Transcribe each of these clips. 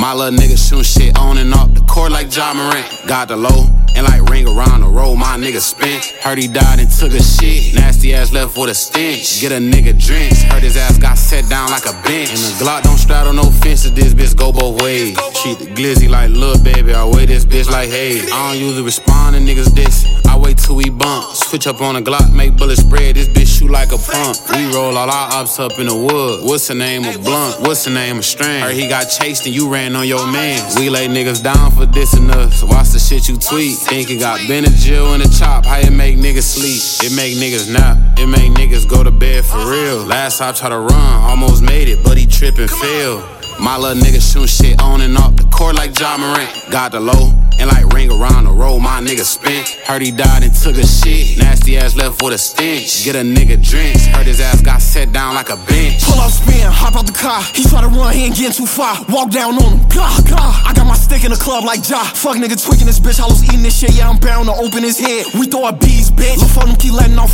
My little nigga shoot shit on and off the court like Ja Morant. Got the low and like ring around the road, my nigga spent. Heard he died and took a shit. Nasty ass left with a stench. Get a nigga drenched. Heard his ass got set down like a bench. And the Glock don't straddle no fences, this bitch go both ways. Treat the glizzy like little baby, I weigh this bitch like hey. I don't usually respond to niggas this. I wait till we bump. Switch up on a Glock, make bullets spread. This bitch shoot like a pump. We roll all our ops up in the wood. What's the name of Blunt? What's the name of Strand? Heard he got chased and you ran on your man. We lay niggas down for this and us. Watch the shit you tweet. Think it got Benadryl in the chop. How it make niggas sleep? It make niggas nap. It make niggas go to bed for real. Last I tried to run, almost made it, but he trip and failed. My little nigga shoot shit on and off the court like Ja Morant. Got the low and like ring around the road, my nigga spent. Heard he died and took a shit. Nasty ass left with a stench. Get a nigga drenched. Heard his ass got set down like a bench. Pull up, spin, hop out the car. He try to run, he ain't getting too far. Walk down on him, gah, gah. I got in the club like Ja. Fuck nigga tweaking this bitch, Hollows eating this shit. Yeah, I'm bound to open his head. We throw our bees, bitch. Look for them, off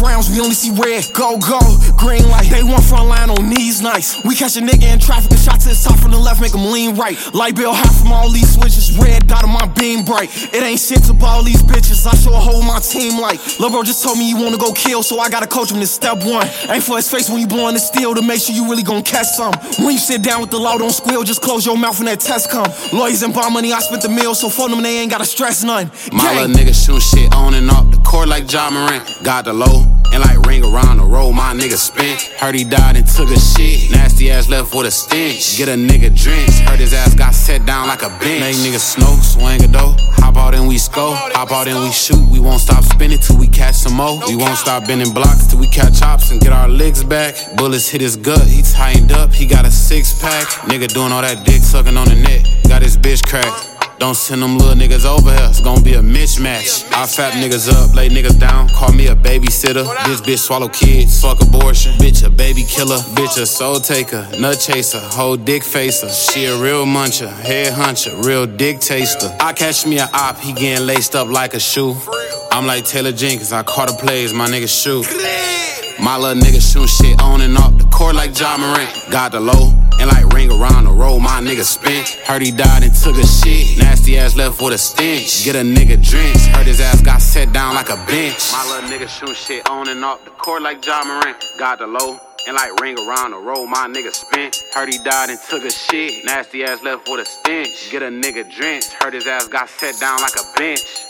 rounds, we only see red. Go, go, green light. They want front line on knees, nice. We catch a nigga in traffic, a shot to the top from the left, make him lean right. Light bill half from all these switches, red dot on my beam bright. It ain't shit to ball these bitches, I show a whole my team like. Lil' bro just told me you wanna go kill, so I gotta coach him to step one. Aim for his face when you blowing the steel to make sure you really gon' catch some. When you sit down with the law, don't squeal, just close your mouth when that test come. Lawyers and bond money, I spent the meal, so for them they ain't gotta stress none. My Gang. little nigga shoot shit on and off the court like Ja Morant. Got the low and like ring around the road, my nigga spent. Heard he died and took a shit. Nasty ass left with a stench. Get a nigga drenched. Heard his ass got set down like a bench. Make niggas snow, swing a dough. Hop out and we score. Hop out and we shoot. We won't stop spinning till we catch some more. We won't stop bending blocks till we catch chops and get our legs back. Bullets hit his gut, he tightened up. He got a six pack. Nigga doing all that dick sucking on the net. Got his bitch cracked. Don't send them little niggas over here, it's gonna be a mismatch. I fat niggas up, lay niggas down, call me a babysitter. This bitch swallow kids, fuck abortion. Bitch a baby killer, bitch a soul taker, nut chaser, whole dick facer. She a real muncher, head huncher, real dick taster. I catch me a op, he getting laced up like a shoe. I'm like Taylor Jenkins, I caught the plays, my niggas shoot. My little nigga shoot shit on and off the court like Ja Morant. Got the low and like ring around the road, my nigga spent. Heard he died and took a shit. Nasty ass left with a stench. Get a nigga drenched. Heard his ass got set down like a bench. My little nigga shoot shit on and off the court like Ja Morant. Got the low and like ring around the road, my nigga spent. Heard he died and took a shit. Nasty ass left with a stench. Get a nigga drenched. Heard his ass got set down like a bench.